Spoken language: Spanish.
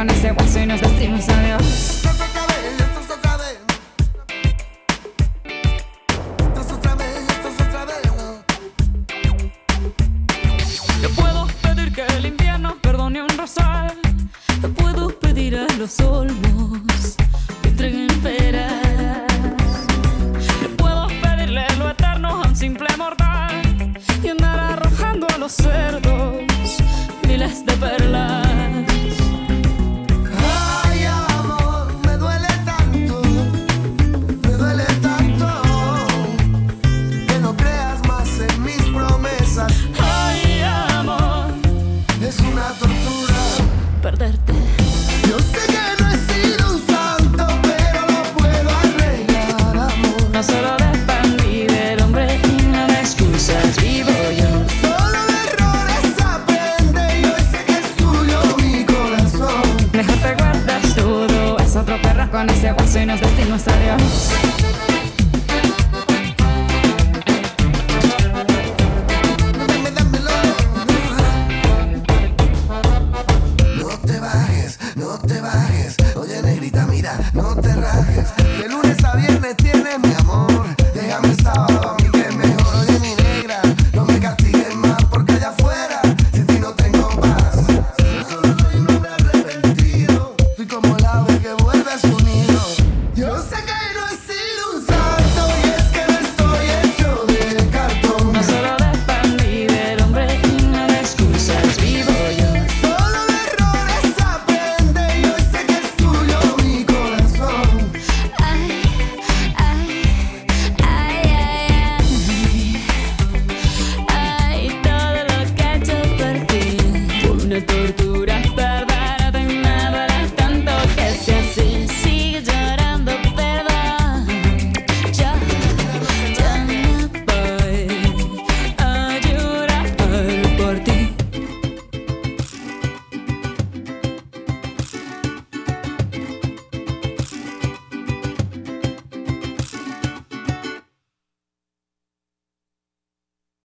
con ese hueso y nos decimos adiós. Puedo pedir que el invierno perdone un rosal. Te puedo pedir a los olmos. guardas todo. Es otro perraco con ese guaso y nos destino adiós.